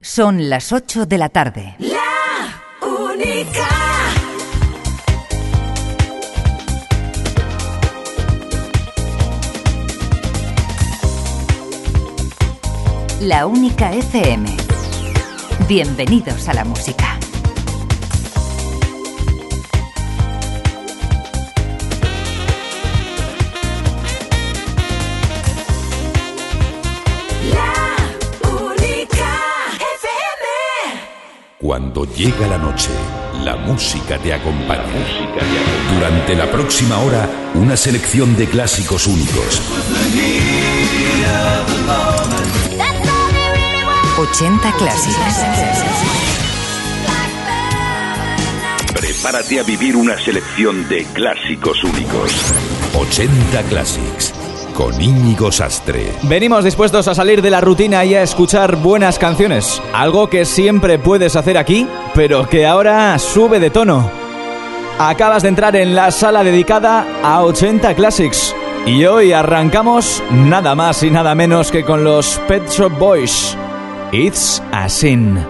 Son las 8 de la tarde. La única. La única FM. Bienvenidos a la música. Cuando llega la noche, la música te acompaña. Durante la próxima hora, una selección de clásicos únicos. 80 clásicos. Prepárate a vivir una selección de clásicos únicos. 80 Classics. Con Íñigo Sastre. Venimos dispuestos a salir de la rutina y a escuchar buenas canciones. Algo que siempre puedes hacer aquí, pero que ahora sube de tono. Acabas de entrar en la sala dedicada a 80 Classics. Y hoy arrancamos nada más y nada menos que con los Pet Shop Boys. It's a Sin.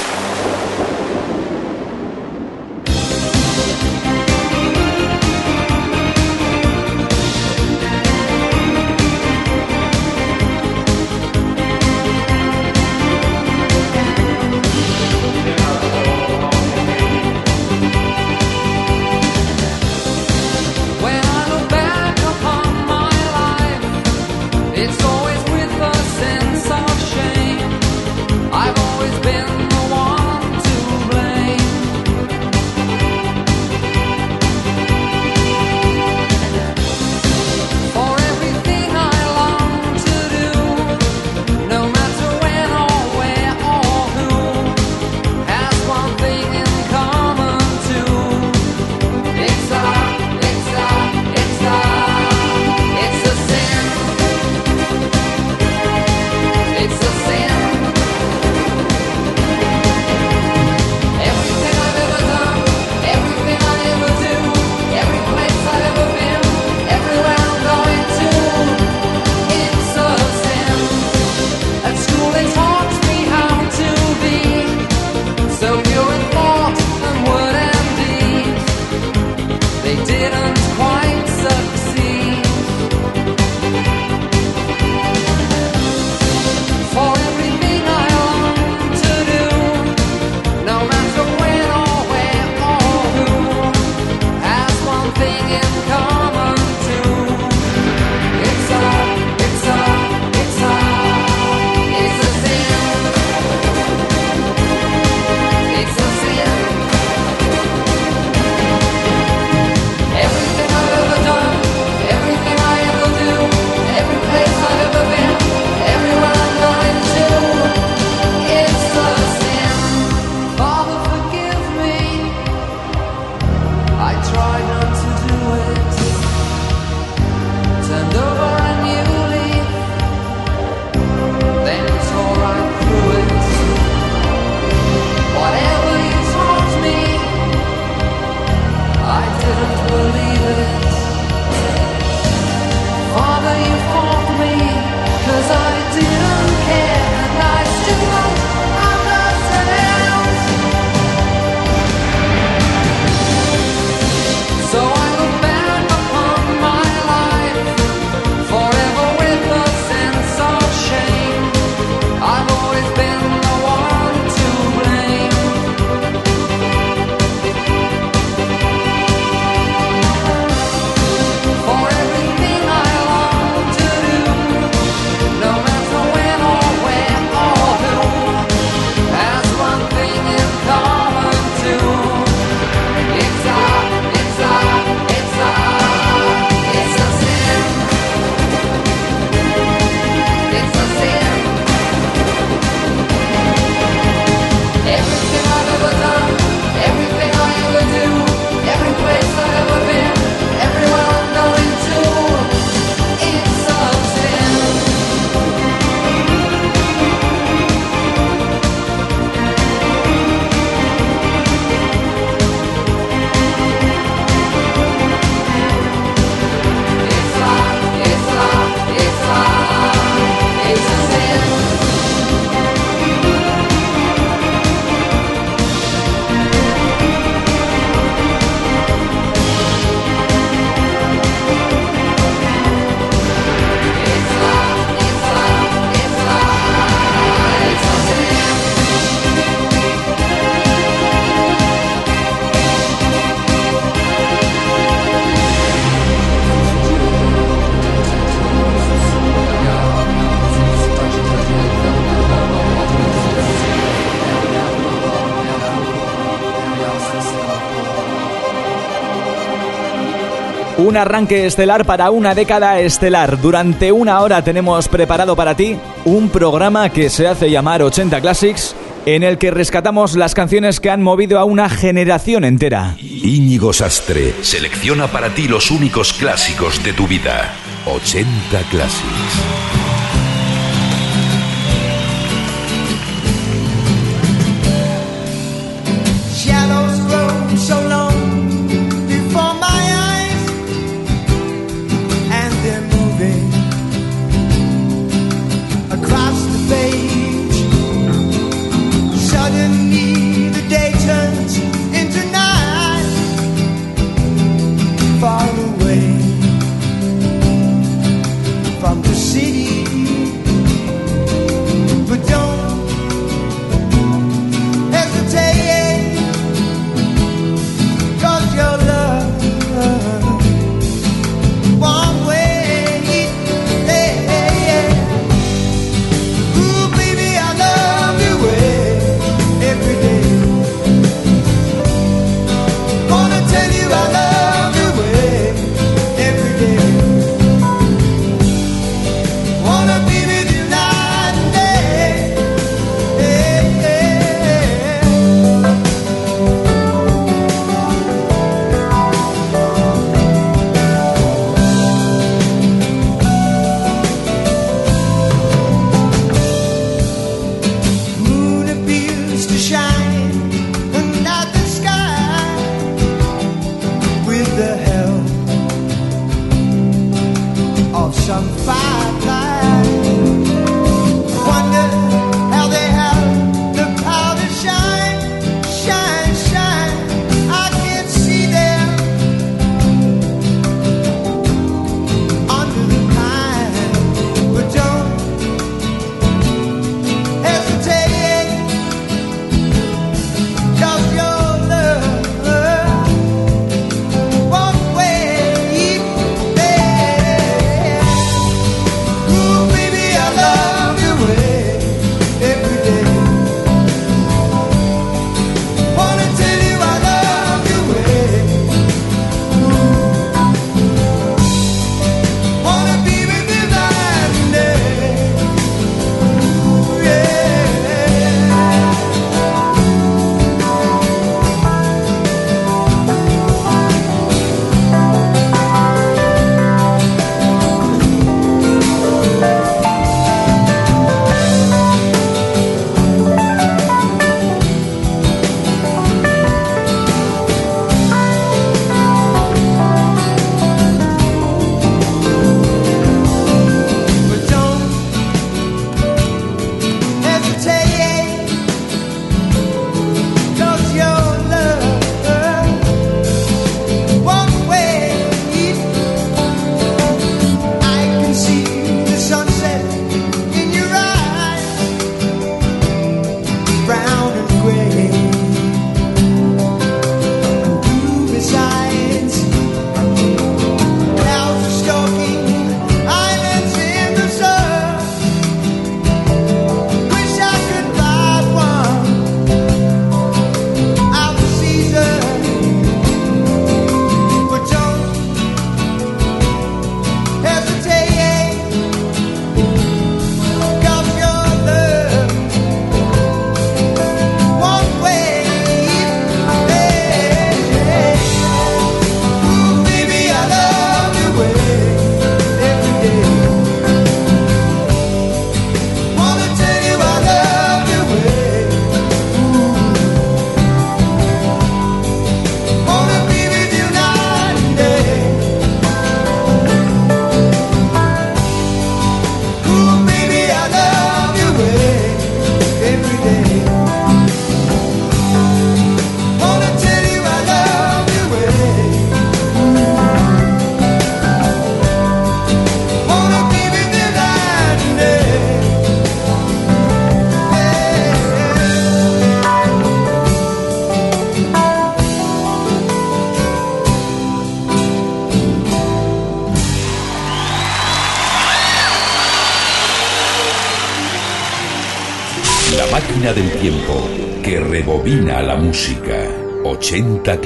un arranque estelar para una década estelar. Durante una hora tenemos preparado para ti un programa que se hace llamar 80 Classics, en el que rescatamos las canciones que han movido a una generación entera. Íñigo Sastre selecciona para ti los únicos clásicos de tu vida. 80 Classics.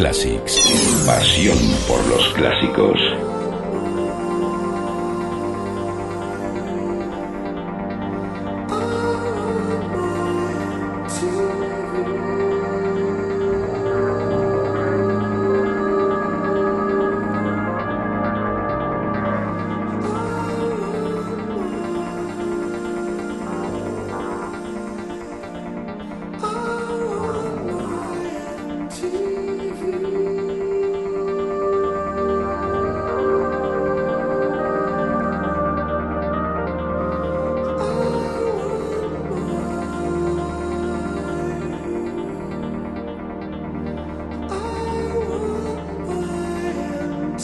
Classics.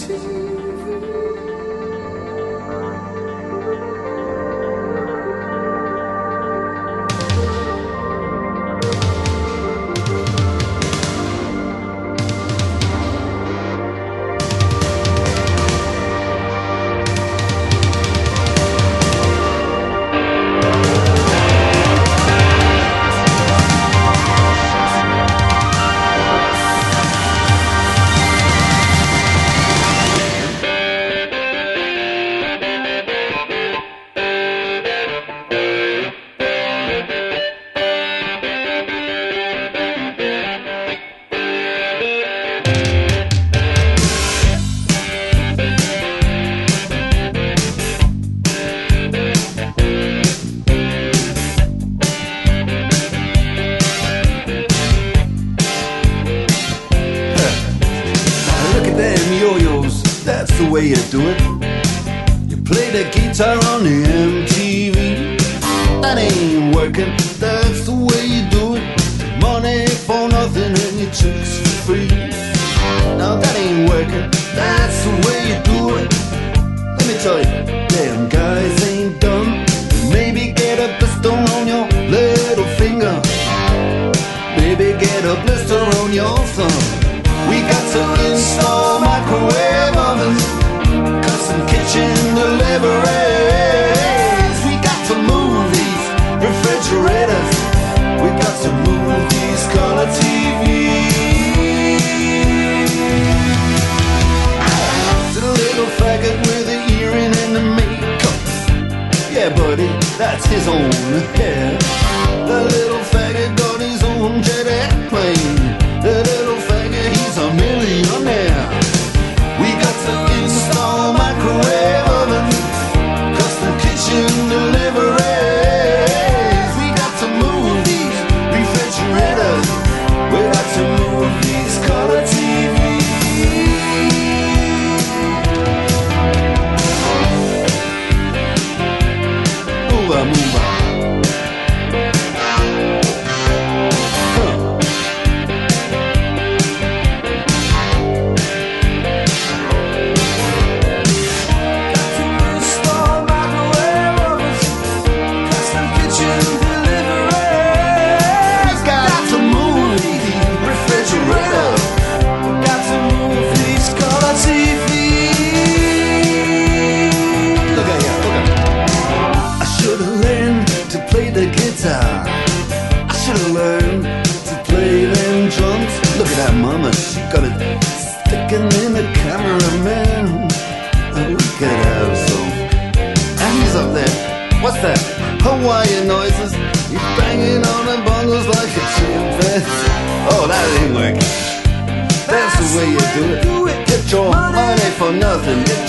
to you. buddy, that's his own hair. The little faggot got his own jet airplane.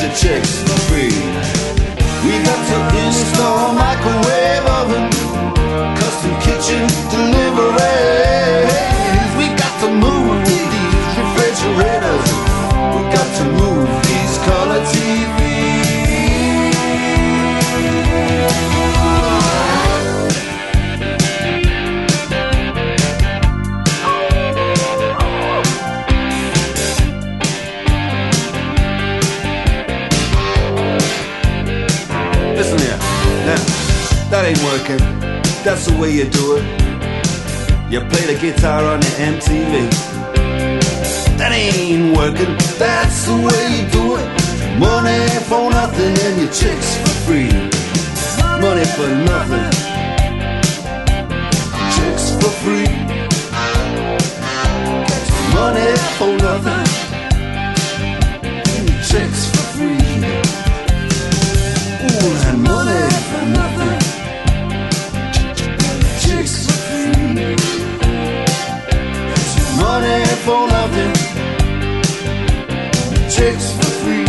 your checks for free. We got to install microwave. ain't working. That's the way you do it. You play the guitar on your MTV. That ain't working. That's the way you do it. Money for nothing and your chicks for free. Money for nothing. Chicks for free. Money for nothing. Chicks for free. Ooh, and money. Money for nothing. Chicks for free.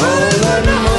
All that money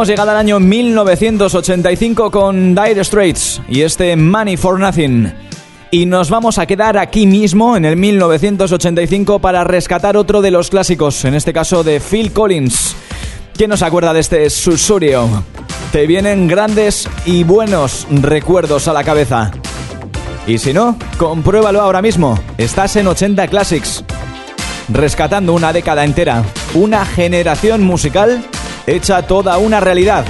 Hemos llegado al año 1985 con Dire Straits y este Money for Nothing. Y nos vamos a quedar aquí mismo en el 1985 para rescatar otro de los clásicos, en este caso de Phil Collins. ¿Quién nos acuerda de este Susurio? Te vienen grandes y buenos recuerdos a la cabeza. Y si no, compruébalo ahora mismo. Estás en 80 Classics. Rescatando una década entera, una generación musical hecha toda una realidad.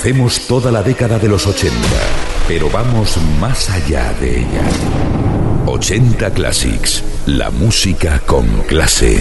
Conocemos toda la década de los 80, pero vamos más allá de ella. 80 Classics, la música con clase.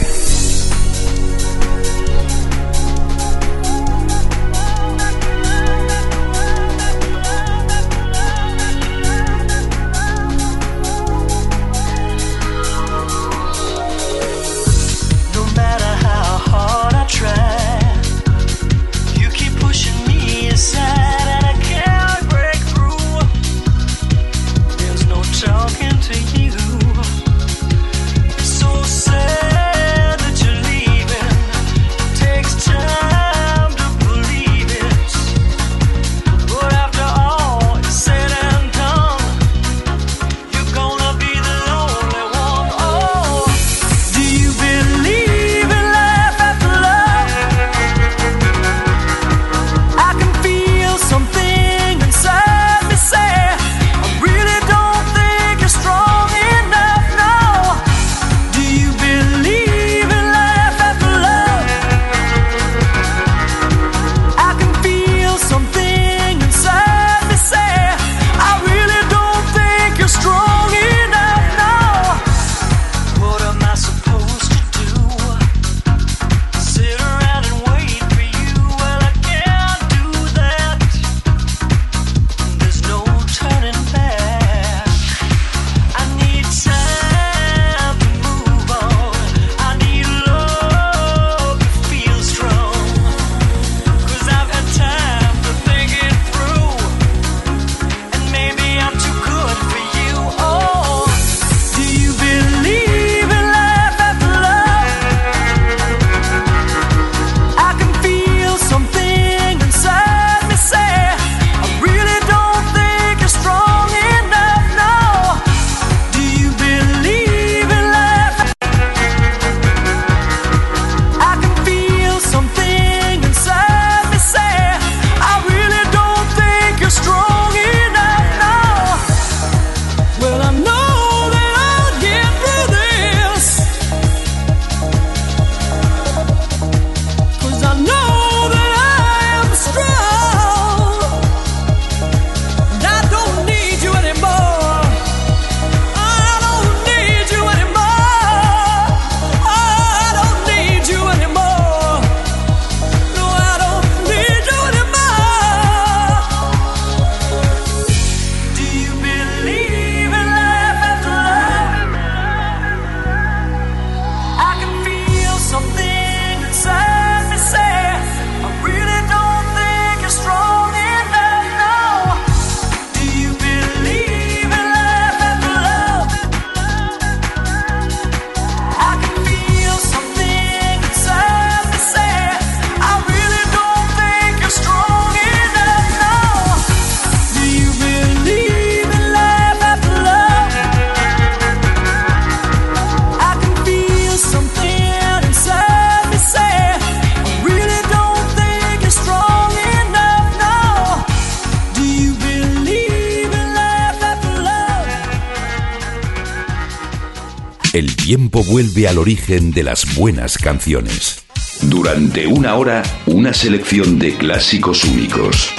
Vuelve al origen de las buenas canciones. Durante una hora, una selección de clásicos únicos.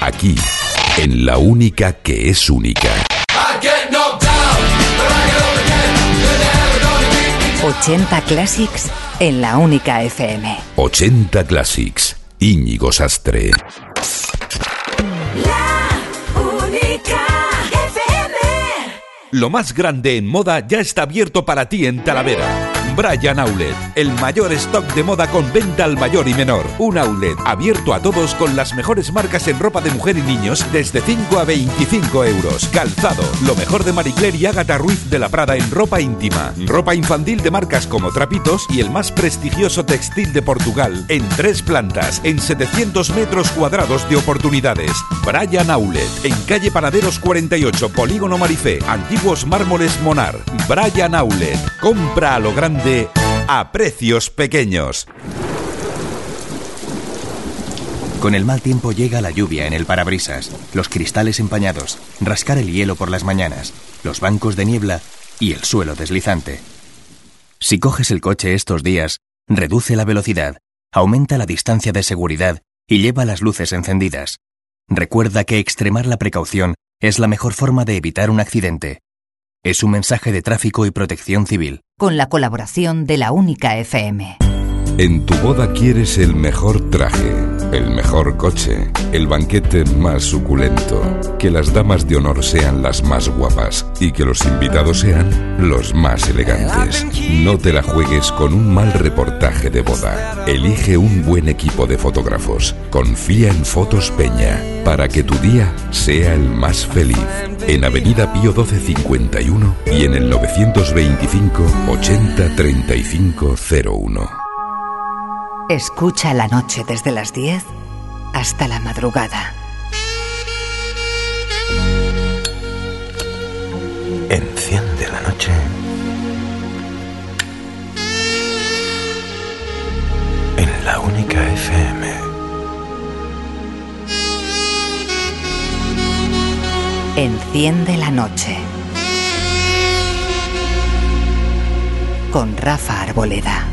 Aquí, en la única que es única. 80 Classics en la única FM. 80 Classics. Íñigo Sastre. Lo más grande en moda ya está abierto para ti en Talavera. Brian Outlet, el mayor stock de moda con venta al mayor y menor. Un outlet abierto a todos con las mejores marcas en ropa de mujer y niños desde 5 a 25 euros. Calzado, lo mejor de Marie Claire y Agatha Ruiz de la Prada en ropa íntima. Ropa infantil de marcas como Trapitos y el más prestigioso textil de Portugal en tres plantas, en 700 metros cuadrados de oportunidades. Brian Outlet, en calle Panaderos 48, Polígono Marifé, antiguos mármoles Monar. Brian Outlet, compra a lo grande a precios pequeños. Con el mal tiempo llega la lluvia en el parabrisas, los cristales empañados, rascar el hielo por las mañanas, los bancos de niebla y el suelo deslizante. Si coges el coche estos días, reduce la velocidad, aumenta la distancia de seguridad y lleva las luces encendidas. Recuerda que extremar la precaución es la mejor forma de evitar un accidente. Es un mensaje de tráfico y protección civil. Con la colaboración de la Única FM. En tu boda quieres el mejor traje, el mejor coche, el banquete más suculento, que las damas de honor sean las más guapas y que los invitados sean los más elegantes. No te la juegues con un mal reportaje de boda. Elige un buen equipo de fotógrafos. Confía en Fotos Peña para que tu día sea el más feliz. En Avenida Pío 1251 y en el 925 80 35 01. Escucha la noche desde las 10 hasta la madrugada. Enciende la noche. En la única FM. Enciende la noche. Con Rafa Arboleda.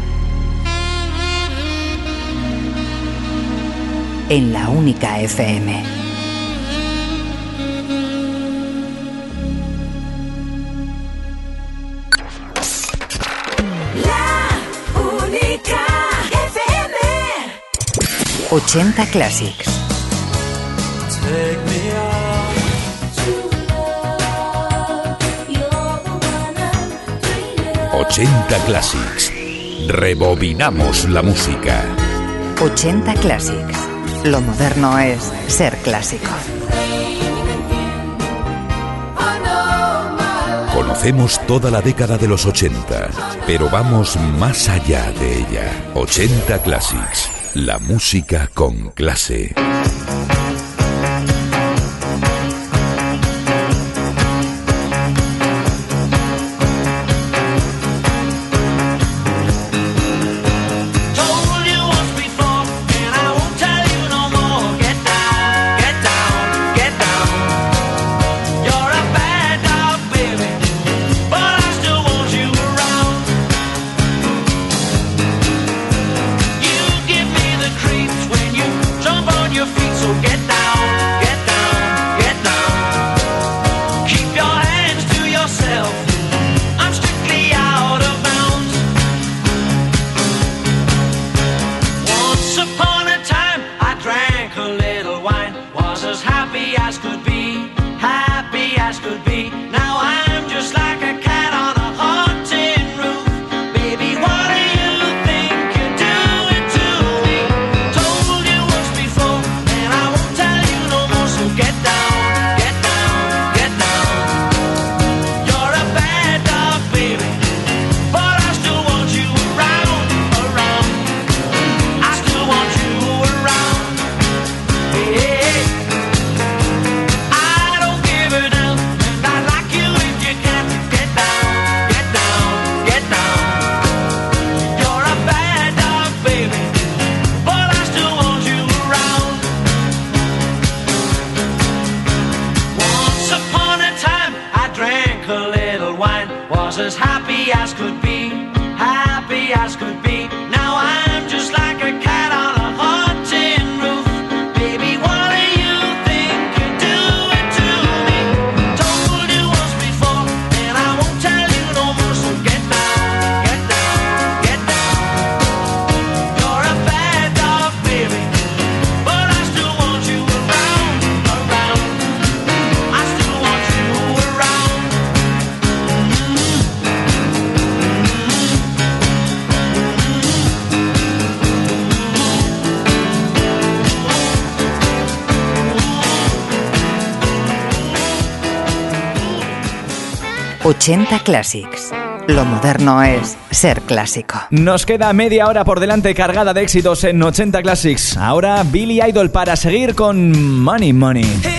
En la Única FM. La única FM. 80 Classics. Take me out. 80 Classics. Rebobinamos la música. 80 Classics. Lo moderno es ser clásico. Conocemos toda la década de los 80, pero vamos más allá de ella. 80 Classics. La música con clase. 80 Classics. Lo moderno es ser clásico. Nos queda media hora por delante cargada de éxitos en 80 Classics. Ahora Billy Idol para seguir con Money Money.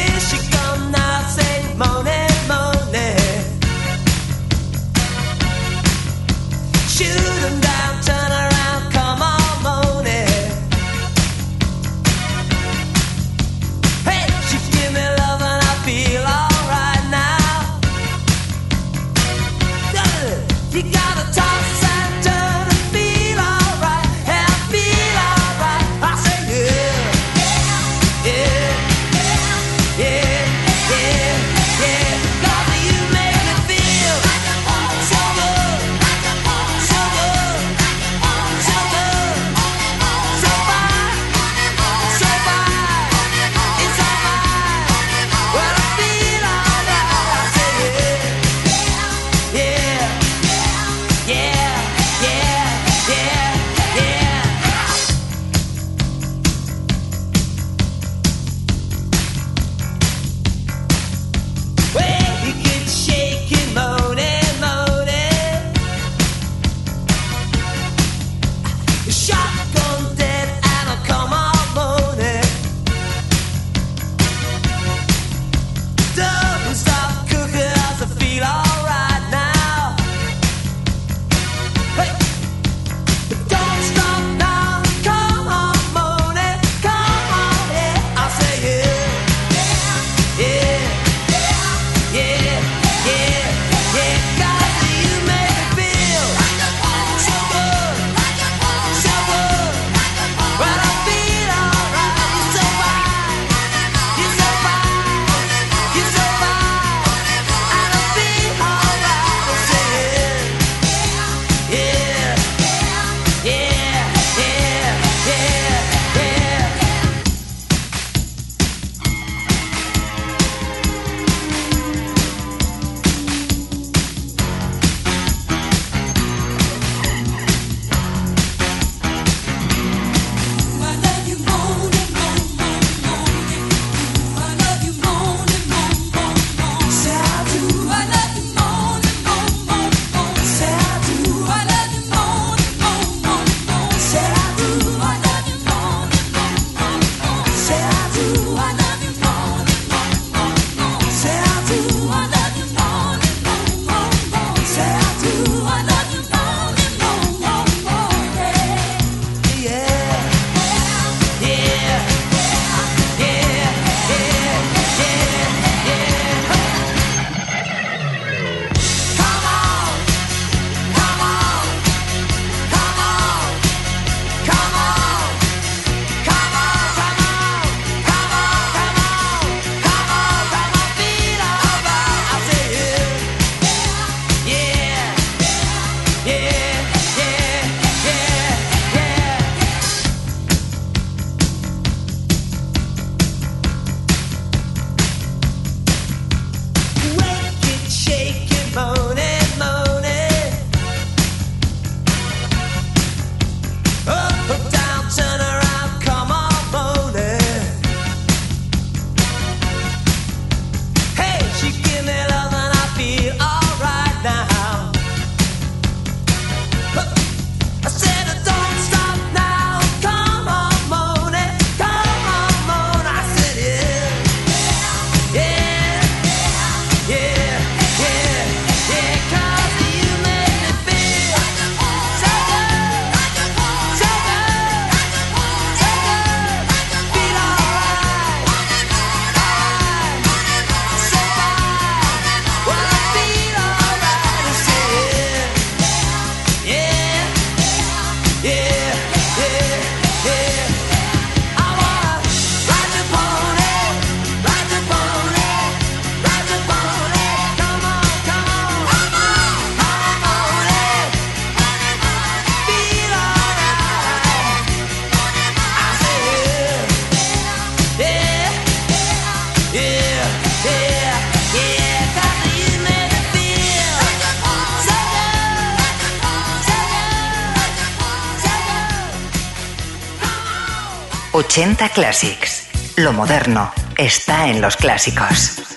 80 Classics. Lo moderno está en los clásicos.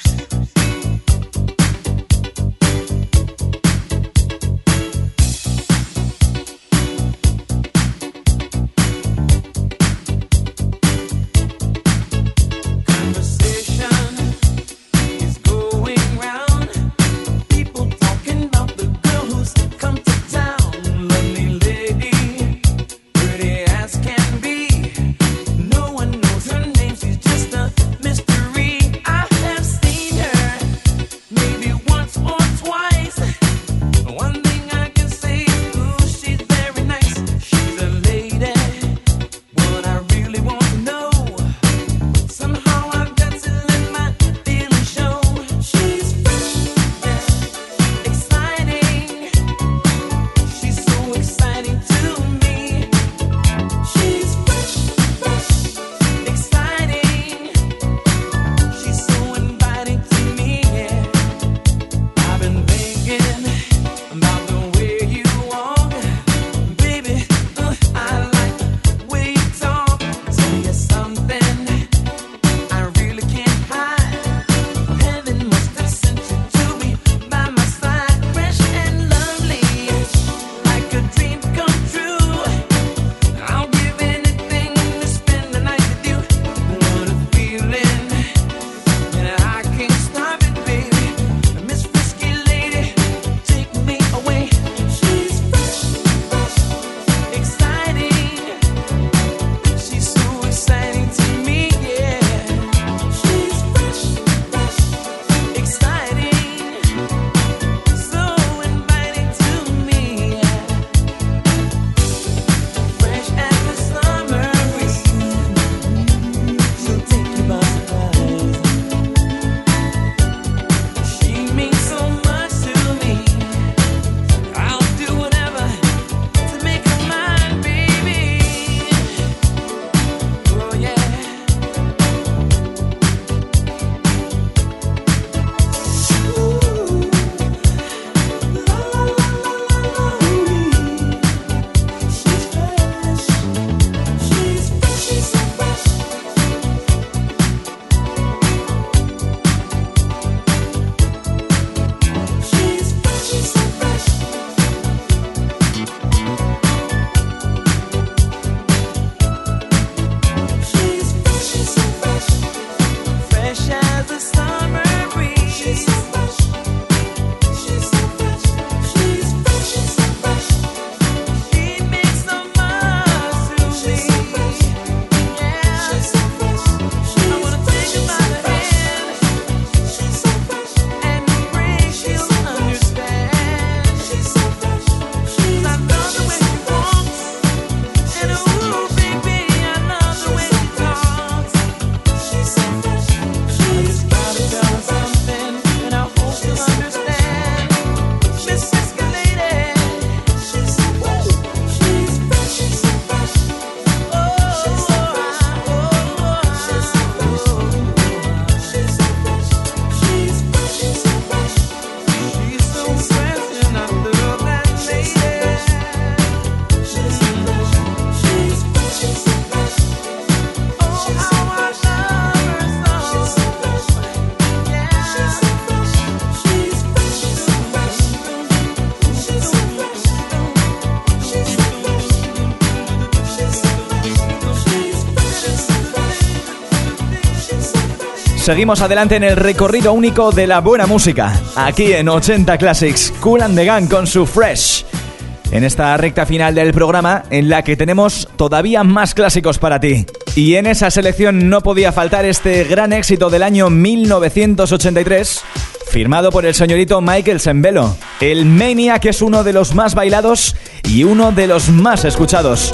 Seguimos adelante en el recorrido único de la buena música. Aquí en 80 Classics, Cool and the Gang con su Fresh. En esta recta final del programa, en la que tenemos todavía más clásicos para ti. Y en esa selección no podía faltar este gran éxito del año 1983, firmado por el señorito Michael Sembello. El Mania, que es uno de los más bailados y uno de los más escuchados.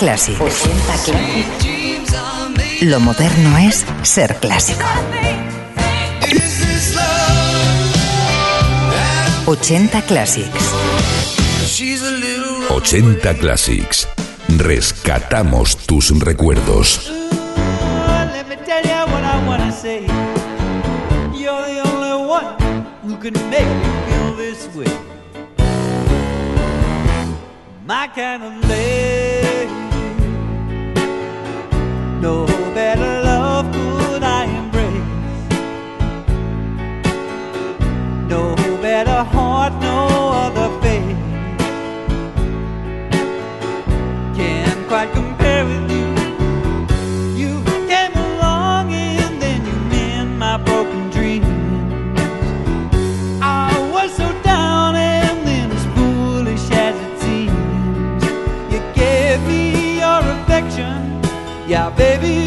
Classic. 80 Classic. Lo moderno es ser clásico. 80 Classics. 80 Classics. Rescatamos tus recuerdos. My kind of lady. Yeah, baby,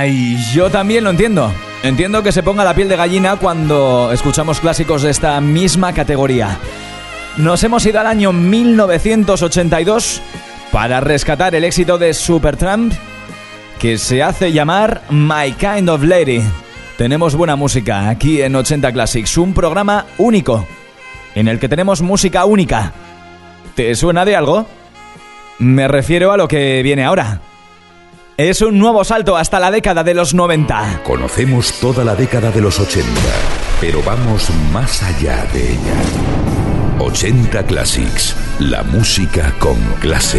Ay, yo también lo entiendo. Entiendo que se ponga la piel de gallina cuando escuchamos clásicos de esta misma categoría. Nos hemos ido al año 1982 para rescatar el éxito de Supertramp que se hace llamar My Kind of Lady. Tenemos buena música aquí en 80 Classics, un programa único en el que tenemos música única. ¿Te suena de algo? Me refiero a lo que viene ahora. Es un nuevo salto hasta la década de los 90. Conocemos toda la década de los 80, pero vamos más allá de ella. 80 Classics, la música con clase.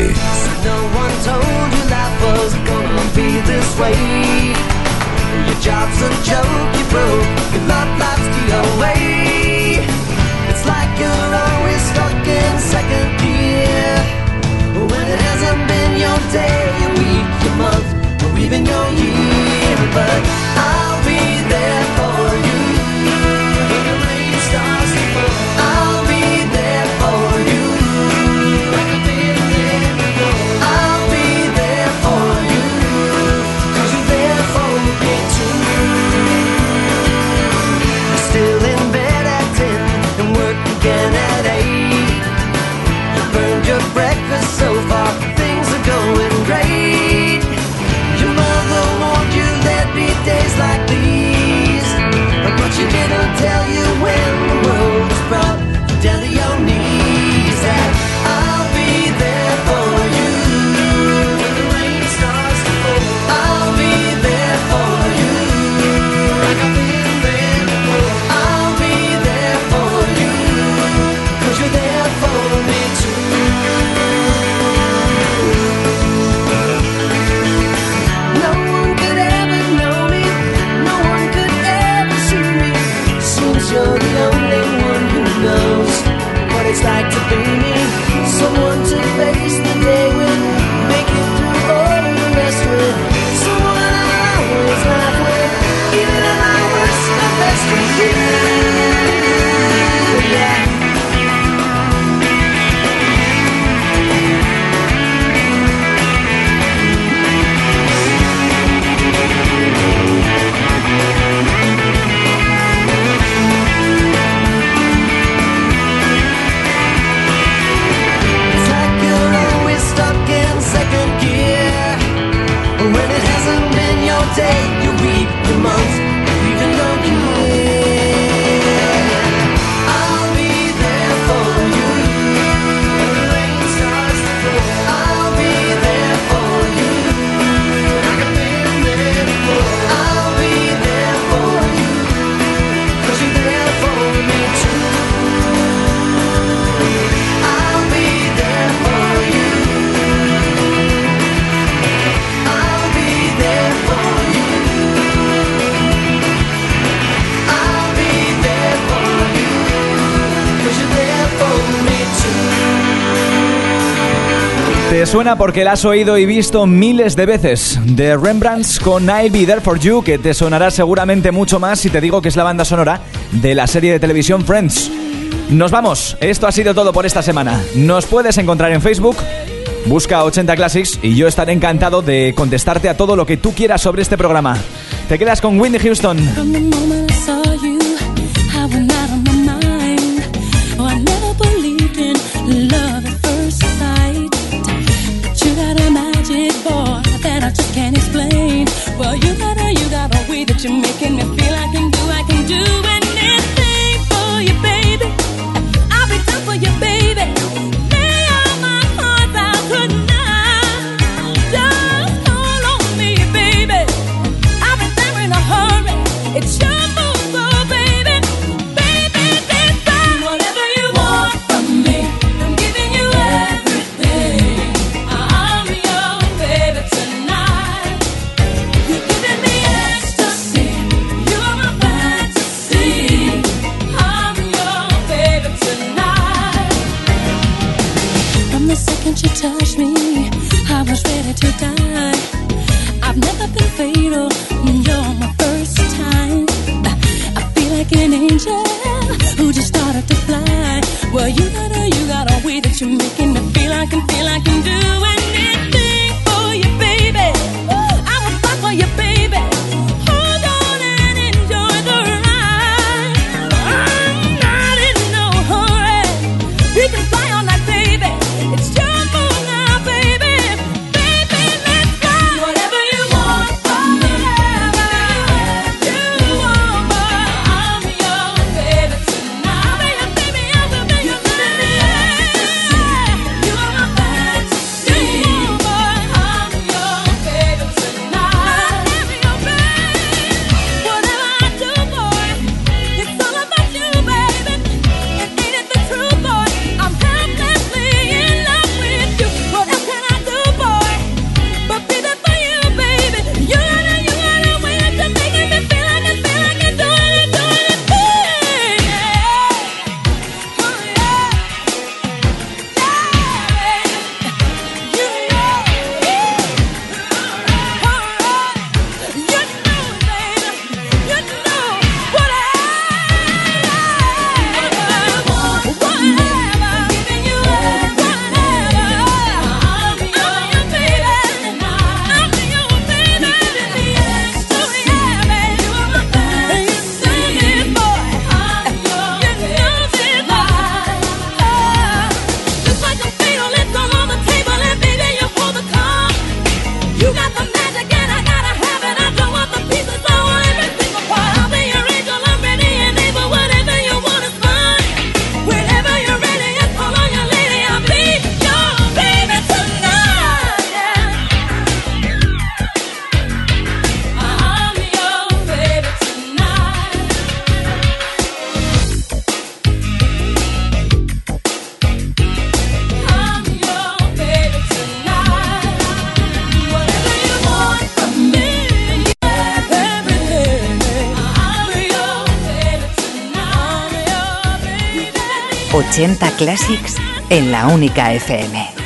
No one told you life was gonna be this way. Your job's a joke, you broke, your love life's the way. It's like you're always stuck in second gear. When it hasn't been your day, even though you, but suena porque la has oído y visto miles de veces. De Rembrandts con I'll Be There For You, que te sonará seguramente mucho más si te digo que es la banda sonora de la serie de televisión Friends. Nos vamos, esto ha sido todo por esta semana. Nos puedes encontrar en Facebook, busca 80 Classics y yo estaré encantado de contestarte a todo lo que tú quieras sobre este programa. Te quedas con Whitney Houston. you're making me Classics en la única FM.